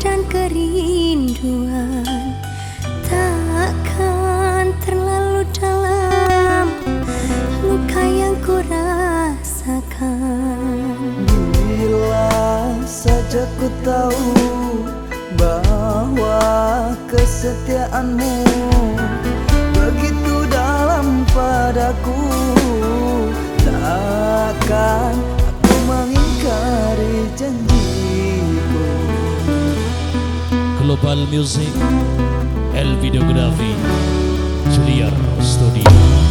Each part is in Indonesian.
dan kerinduan Takkan terlalu dalam Luka yang ku rasakan Bila saja ku tahu Bahwa kesetiaanmu Begitu dalam padaku Takkan Global Music El Videografi Juliar Studio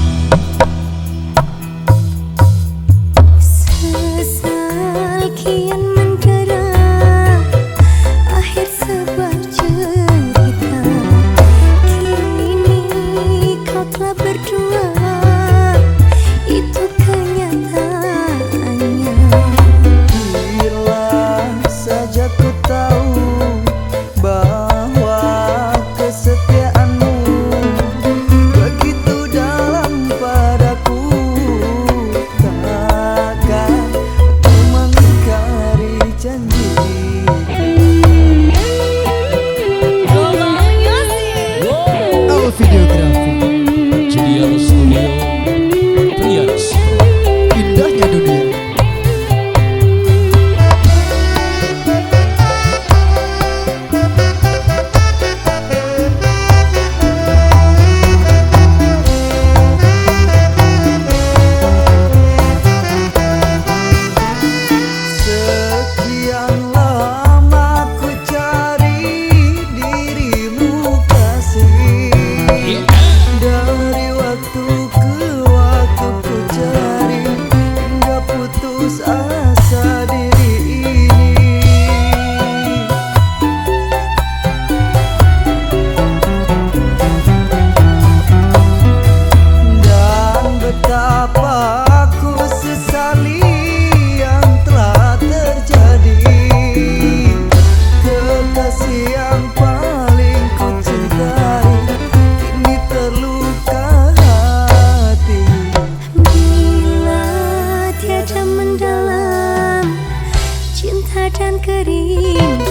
dan kerinduan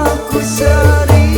Aku sering